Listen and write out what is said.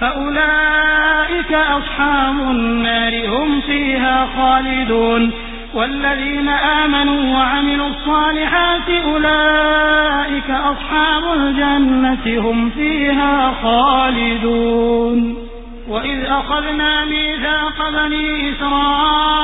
فأولئك أصحاب النار هم فيها خالدون والذين آمنوا وعملوا الصالحات أولئك أصحاب الجنة هم فيها خالدون وإذ أخذنا ميثاق بني إسرائيل